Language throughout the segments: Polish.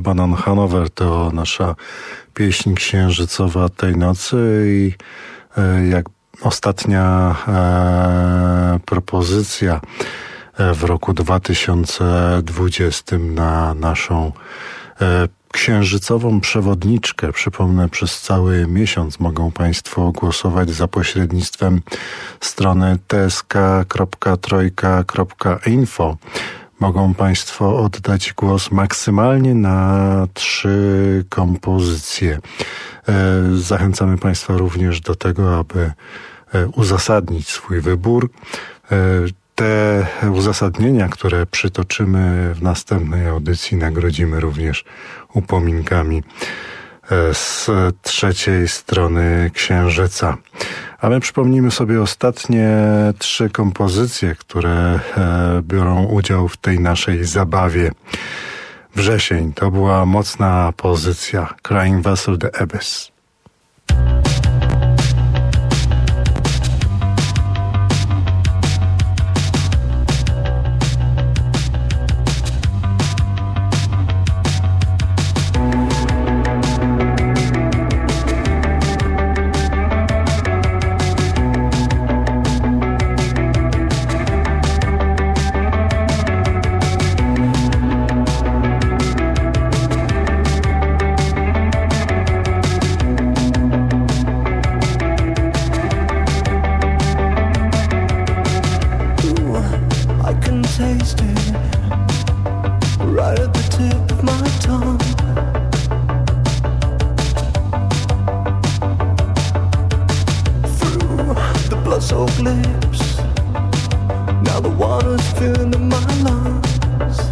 Lebanon Hanover to nasza pieśń księżycowa tej nocy i e, jak ostatnia e, propozycja e, w roku 2020 na naszą księżycową przewodniczkę. Przypomnę, przez cały miesiąc mogą Państwo głosować za pośrednictwem strony tsk.trojka.info mogą Państwo oddać głos maksymalnie na trzy kompozycje. E, zachęcamy Państwa również do tego, aby e, uzasadnić swój wybór. E, te uzasadnienia, które przytoczymy w następnej audycji, nagrodzimy również upominkami z trzeciej strony Księżyca. A my przypomnimy sobie ostatnie trzy kompozycje, które e, biorą udział w tej naszej zabawie. Wrzesień to była mocna pozycja. Crying Vessel The Abyss. glass of lips. Now the water's filling my lungs.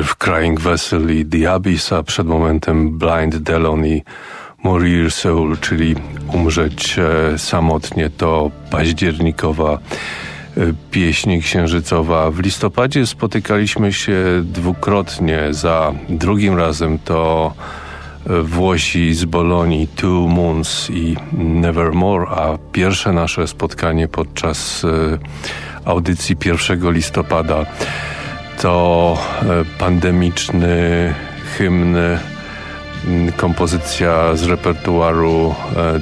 Najpierw Crying Vessel i The Abyss, a przed momentem Blind Delon i Morir Soul, czyli Umrzeć e, samotnie. To październikowa e, pieśń księżycowa. W listopadzie spotykaliśmy się dwukrotnie. Za drugim razem to e, Włosi z Bolonii, Two Moons i Nevermore, a pierwsze nasze spotkanie podczas audycji 1 listopada to pandemiczny hymn kompozycja z repertuaru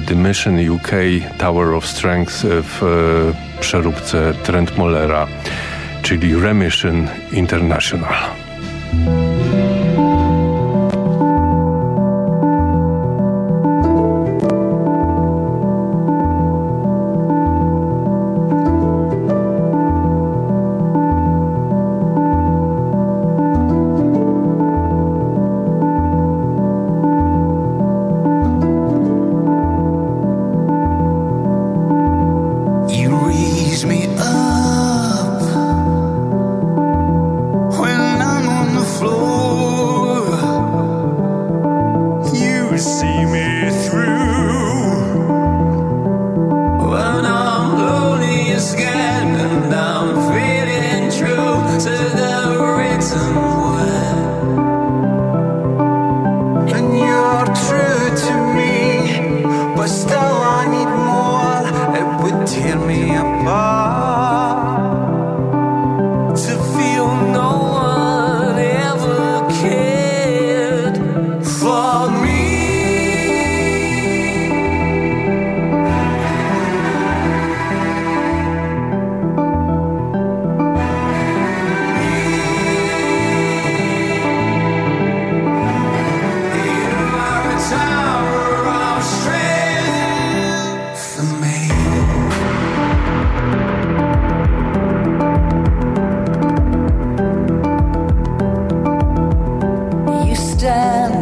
The Mission UK Tower of Strength w przeróbce Trent Mollera, czyli Remission International. stand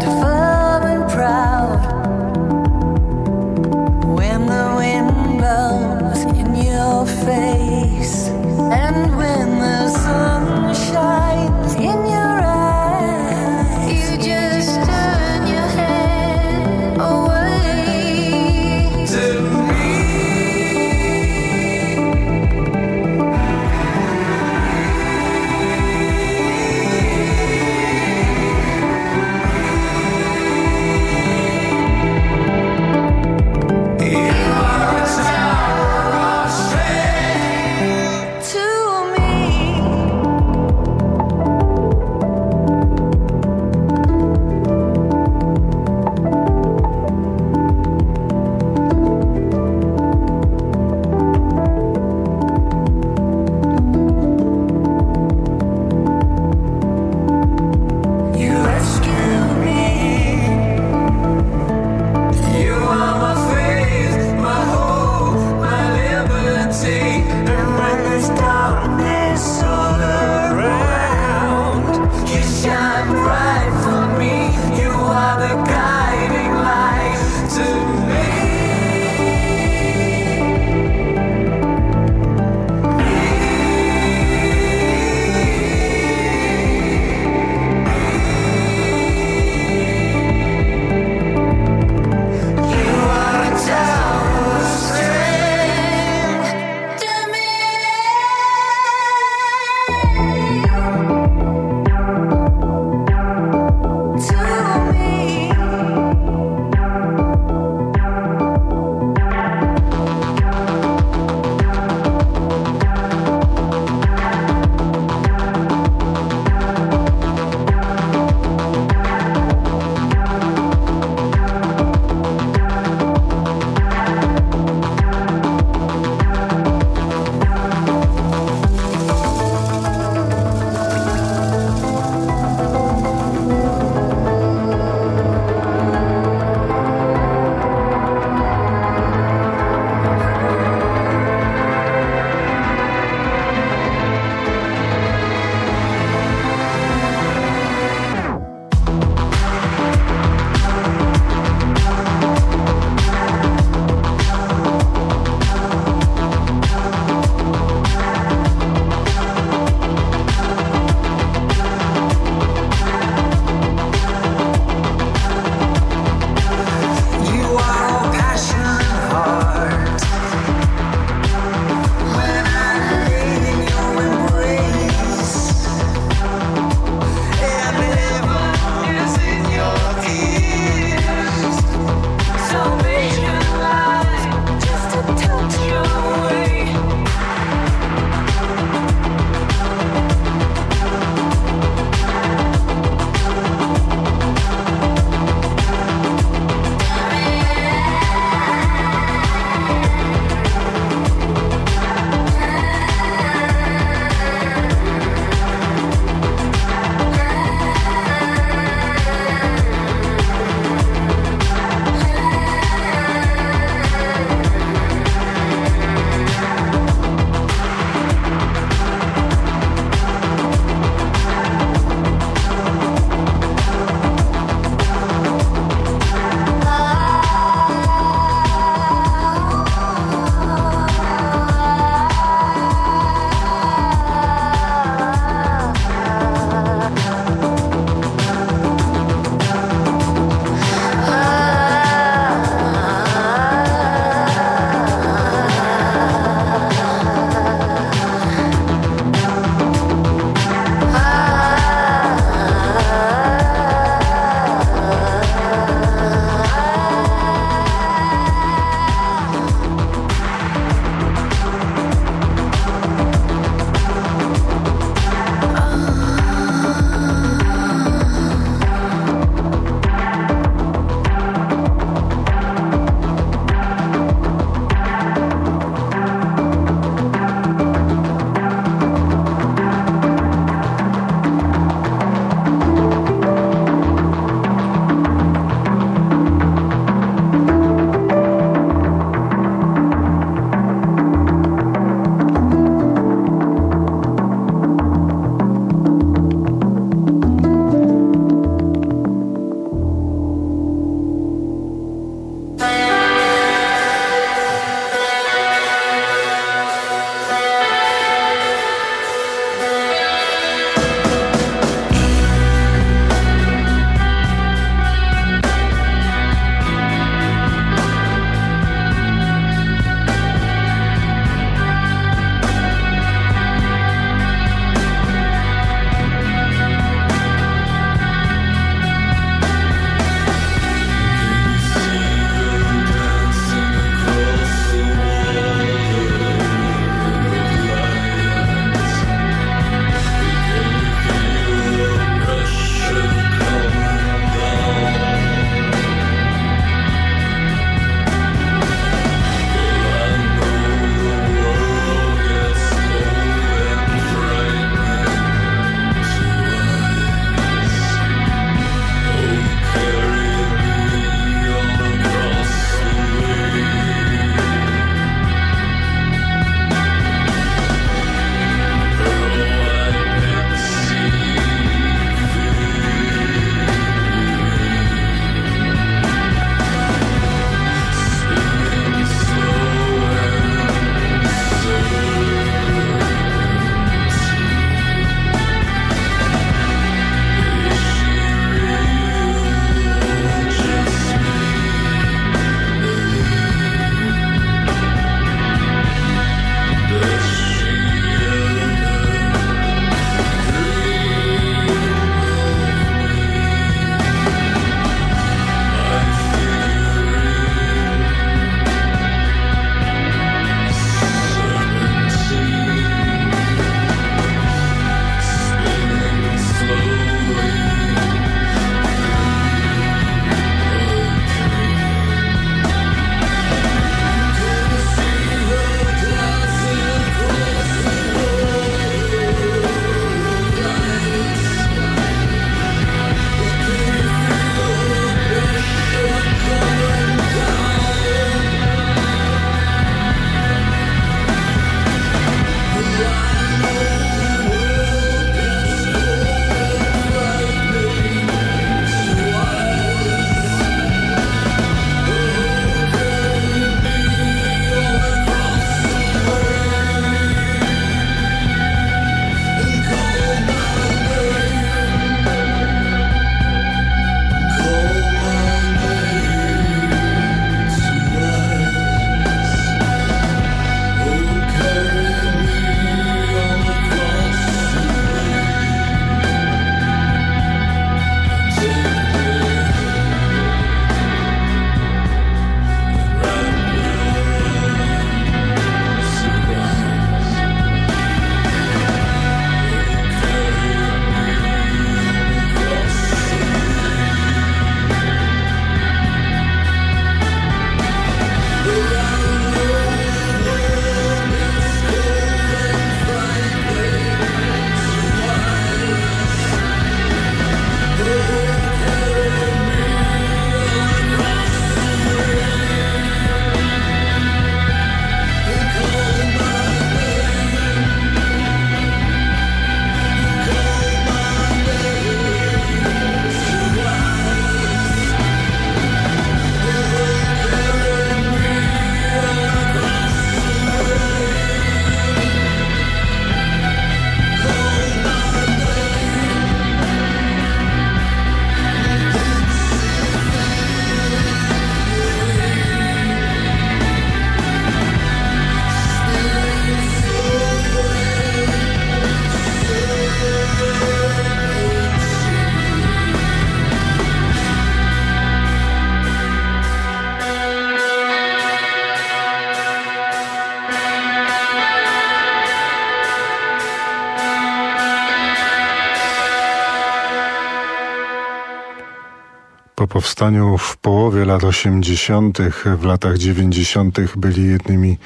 powstaniu w połowie lat 80., w latach 90. byli jednymi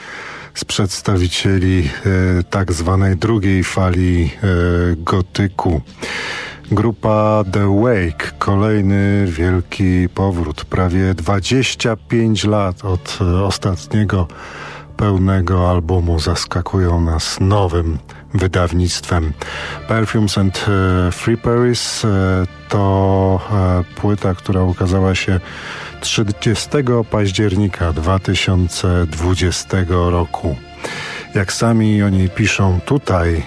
z przedstawicieli e, tak zwanej drugiej fali e, gotyku. Grupa The Wake, kolejny wielki powrót, prawie 25 lat od e, ostatniego pełnego albumu zaskakują nas nowym wydawnictwem. Perfumes and e, Free Paris e, to płyta, która ukazała się 30 października 2020 roku. Jak sami o niej piszą tutaj,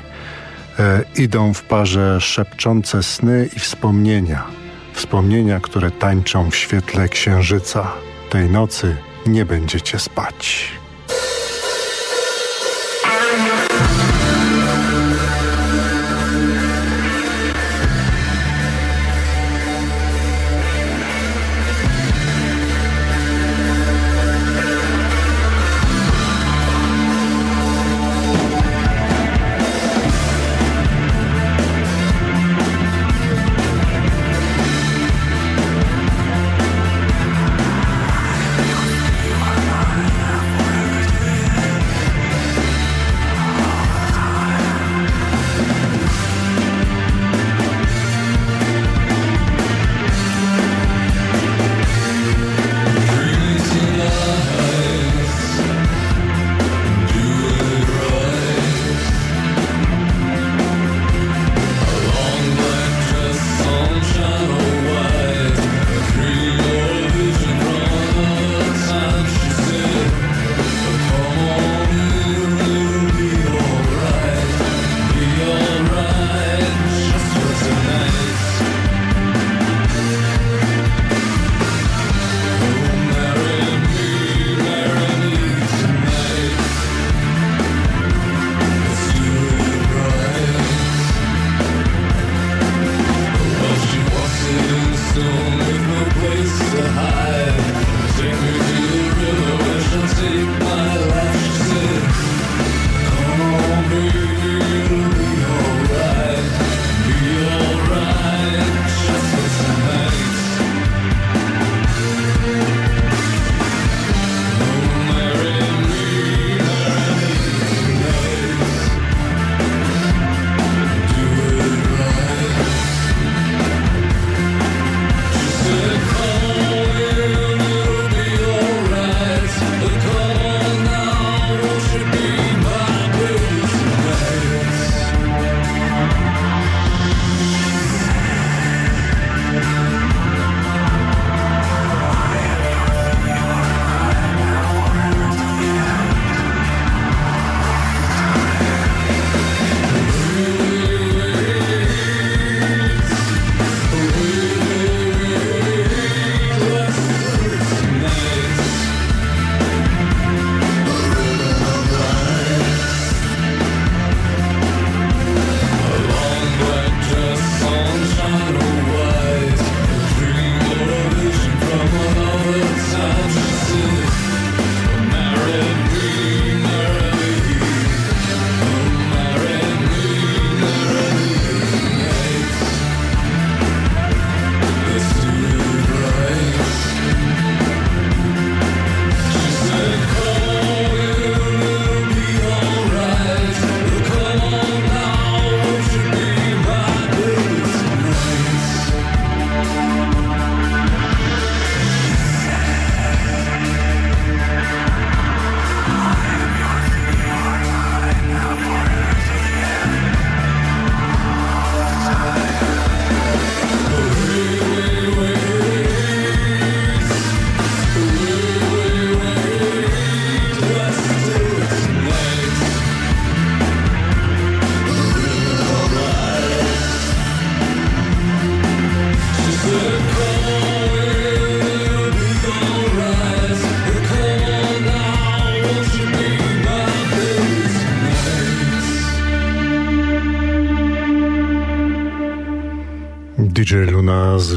e, idą w parze szepczące sny i wspomnienia. Wspomnienia, które tańczą w świetle księżyca. Tej nocy nie będziecie spać.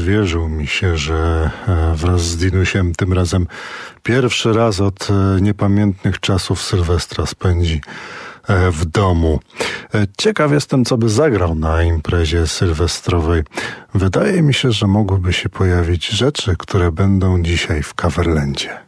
Zwierzył mi się, że e, wraz z Dinusiem tym razem pierwszy raz od e, niepamiętnych czasów Sylwestra spędzi e, w domu. Ciekaw jestem, co by zagrał na imprezie sylwestrowej. Wydaje mi się, że mogłyby się pojawić rzeczy, które będą dzisiaj w Coverlandzie.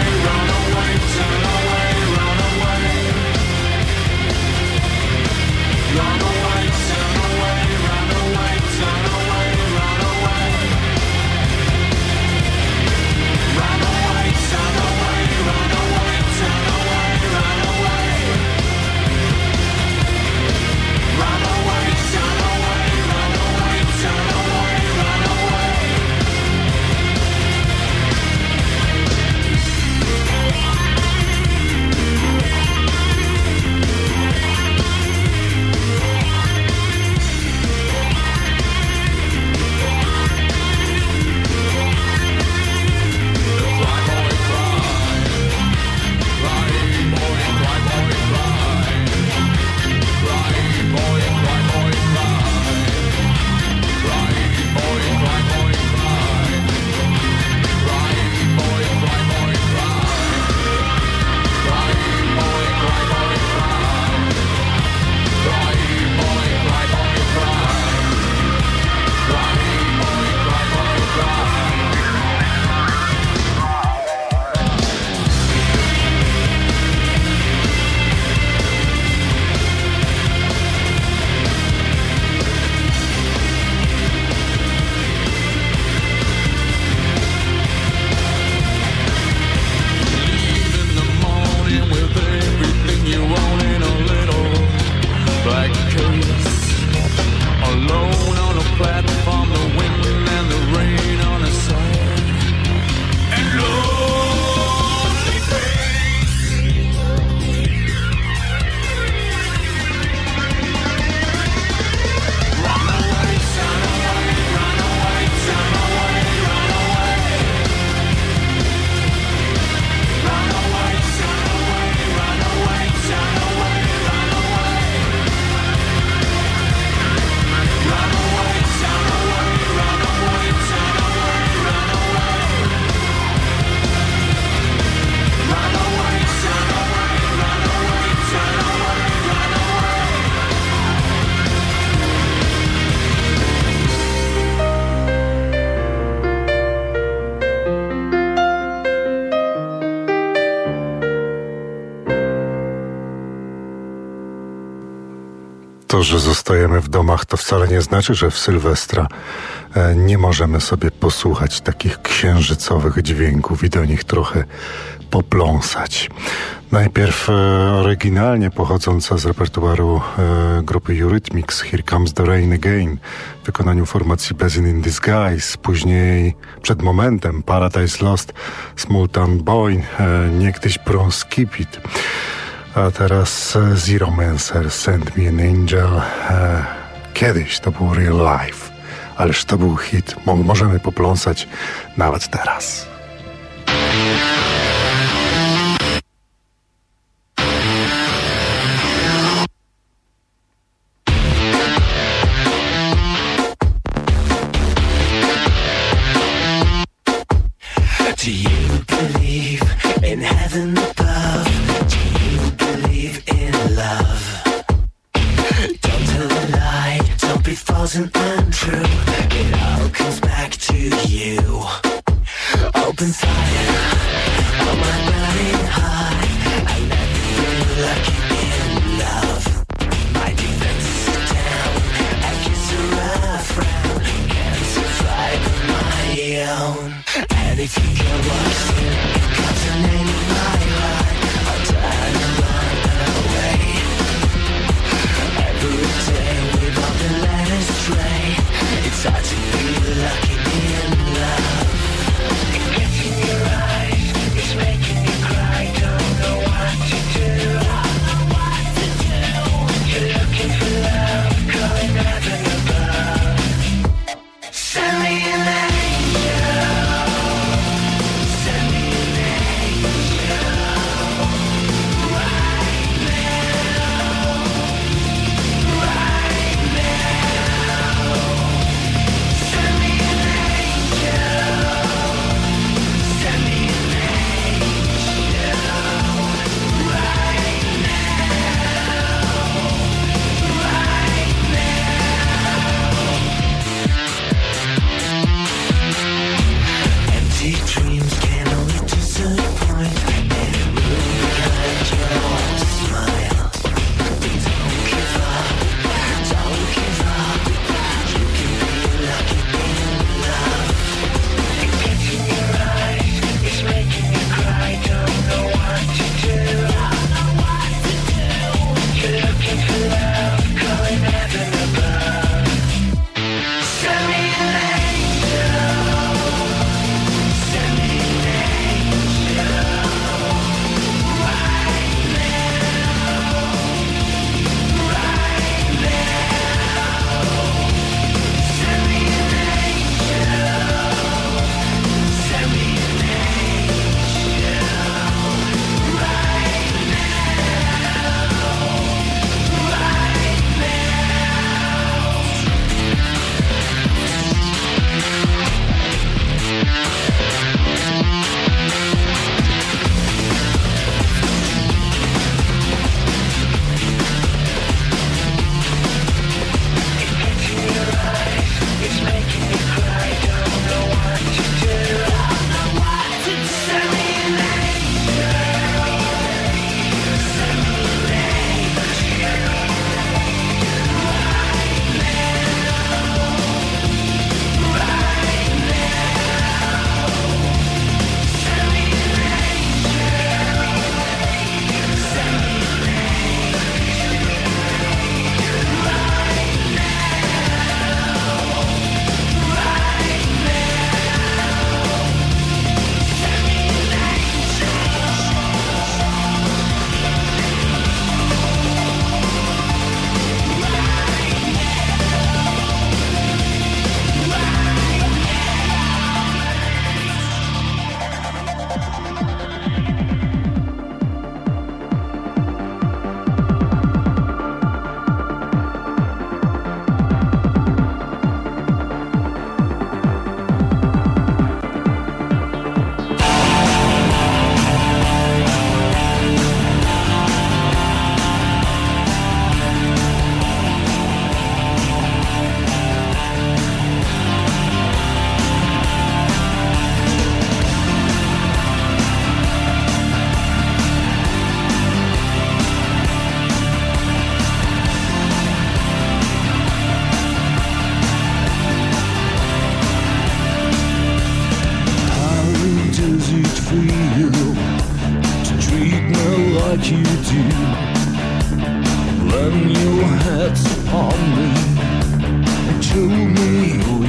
że zostajemy w domach, to wcale nie znaczy, że w Sylwestra e, nie możemy sobie posłuchać takich księżycowych dźwięków i do nich trochę popląsać. Najpierw e, oryginalnie pochodząca z repertuaru e, grupy Eurythmics Here Comes the Rain Again w wykonaniu formacji Blessing in Disguise, później przed momentem Paradise Lost, Small Town Boy, niegdyś Bronze Kipit. A teraz e, Zero Mancer, Send Me an Angel. E, kiedyś to był Real Life, ależ to był hit. Możemy popląsać nawet teraz. you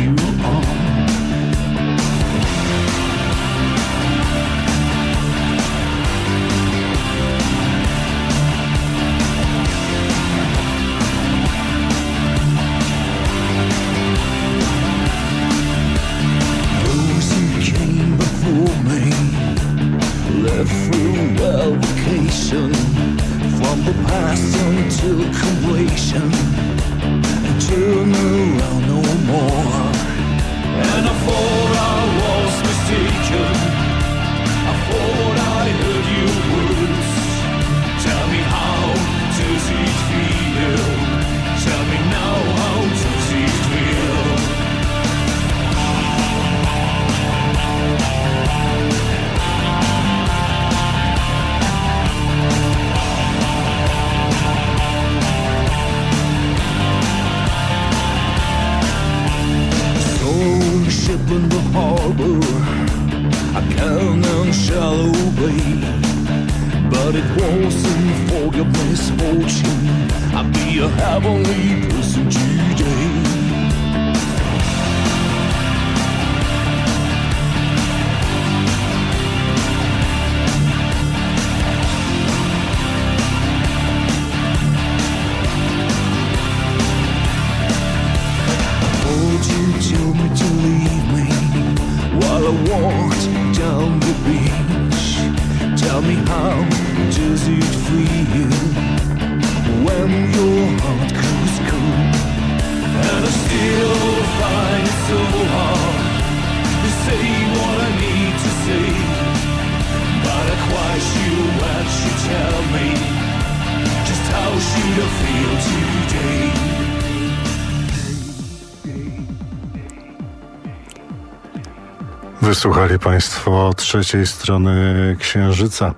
Wysłuchali Państwo trzeciej strony Księżyca.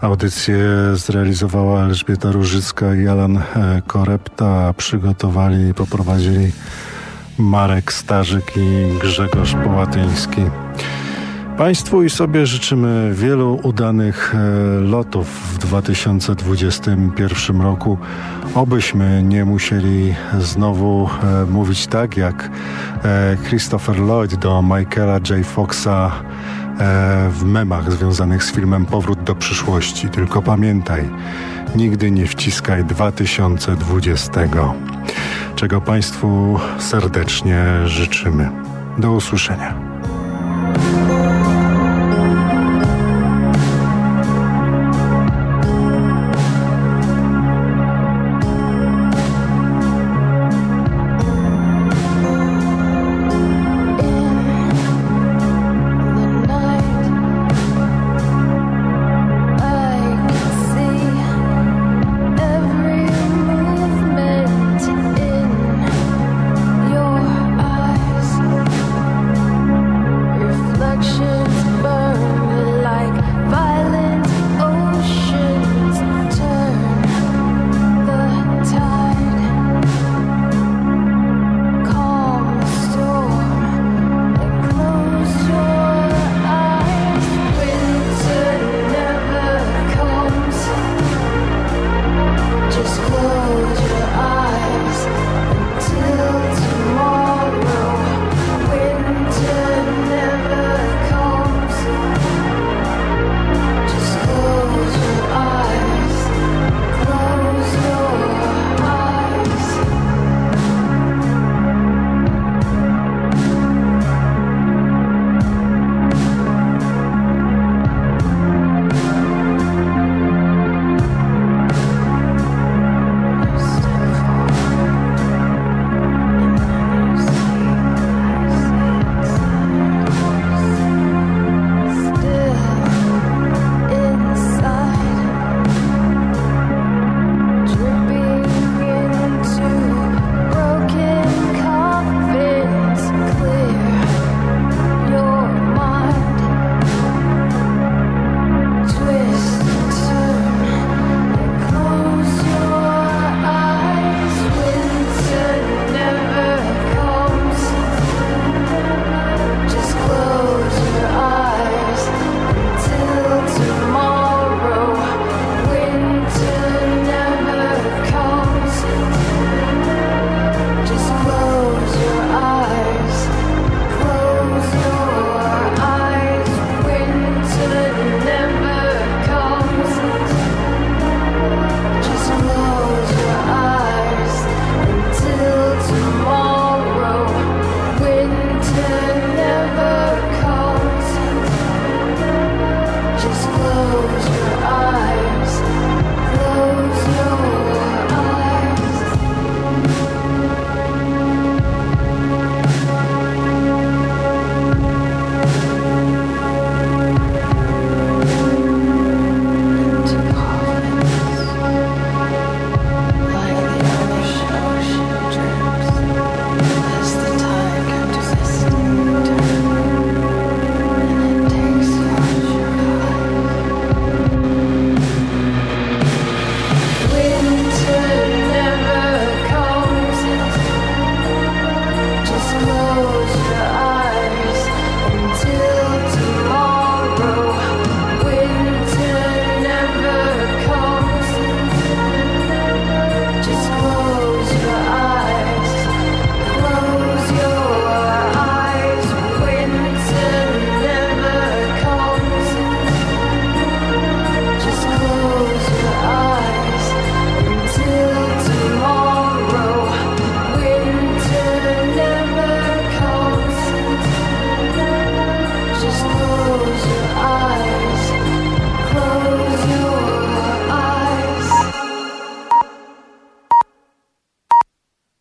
Audycję zrealizowała Elżbieta Różycka i Alan e, Korepta. Przygotowali i poprowadzili Marek Starzyk i Grzegorz Połatyński. Państwu i sobie życzymy wielu udanych e, lotów w 2021 roku. Obyśmy nie musieli znowu e, mówić tak jak e, Christopher Lloyd do Michaela J. Foxa w memach związanych z filmem Powrót do przyszłości. Tylko pamiętaj, nigdy nie wciskaj 2020, czego Państwu serdecznie życzymy. Do usłyszenia.